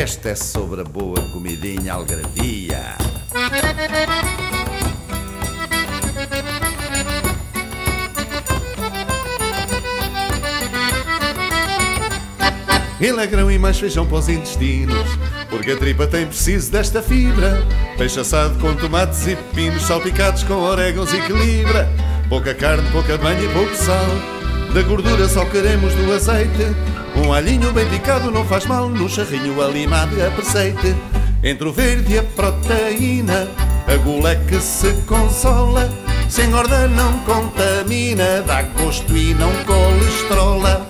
Esta é sobre a boa comidinha algravia. E legrão e mais feijão para os intestinos Porque a tripa tem preciso desta fibra. Peixe assado com tomates e pepinos Salpicados com orégãos e equilibra. Pouca carne, pouca banha e pouco sal. Da gordura só queremos do azeite Um alhinho bem picado não faz mal No charrinho alimado e preceite. Entre o verde e a proteína A gula é que se consola. Se engorda não contamina Dá gosto e não colesterola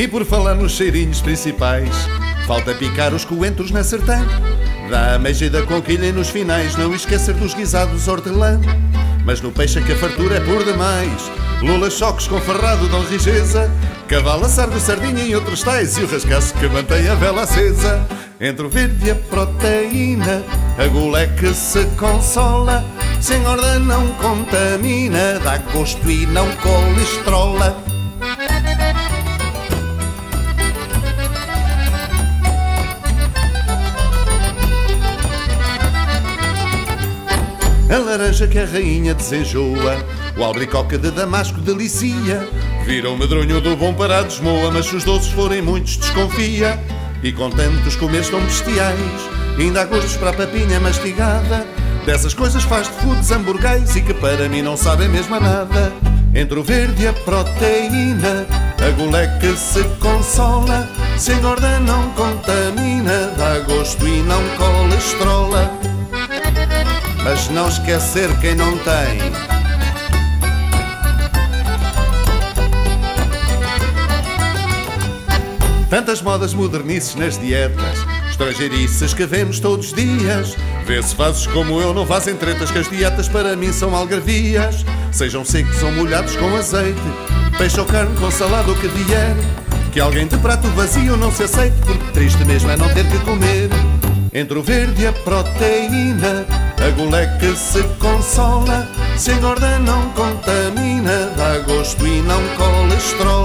E por falar nos cheirinhos principais, falta picar os coentros na sertã. Dá a mexida com quilha nos finais, não esquecer dos guisados hortelã. Mas no peixe que a fartura é por demais. Lula choques com ferrado dão rigeza. Cavalo sargo, sardinha e outros tais. E o rascaço que mantém a vela acesa. Entre o verde e a proteína, a gula é que se consola. Sem ordem não contamina, dá gosto e não colesterola. A laranja que a rainha desenjoa O albricoque de damasco delicia. Vira o medronho do bom para a desmoa Mas se os doces forem muitos desconfia. E com tantos comer estão bestiais Ainda há gostos para a papinha mastigada. Dessas coisas faz-te foods hamburguês E que para mim não sabem mesmo a nada. Entre o verde e a proteína A que se consola. Se engorda não contamina Dá gosto e não colesterola mas não esquecer quem não tem. Tantas modas modernices nas dietas, estrangeirices que vemos todos os dias. Vê se fazes como eu, não fazem tretas, que as dietas para mim são algarvias. Sejam secos ou molhados com azeite, peixe ou carne com salada ou que vier. Que alguém de prato vazio não se aceite, porque triste mesmo é não ter que comer. Entre o verde e a proteína, a guleca se consola, se engorda não contamina, dá gosto e não colesterol.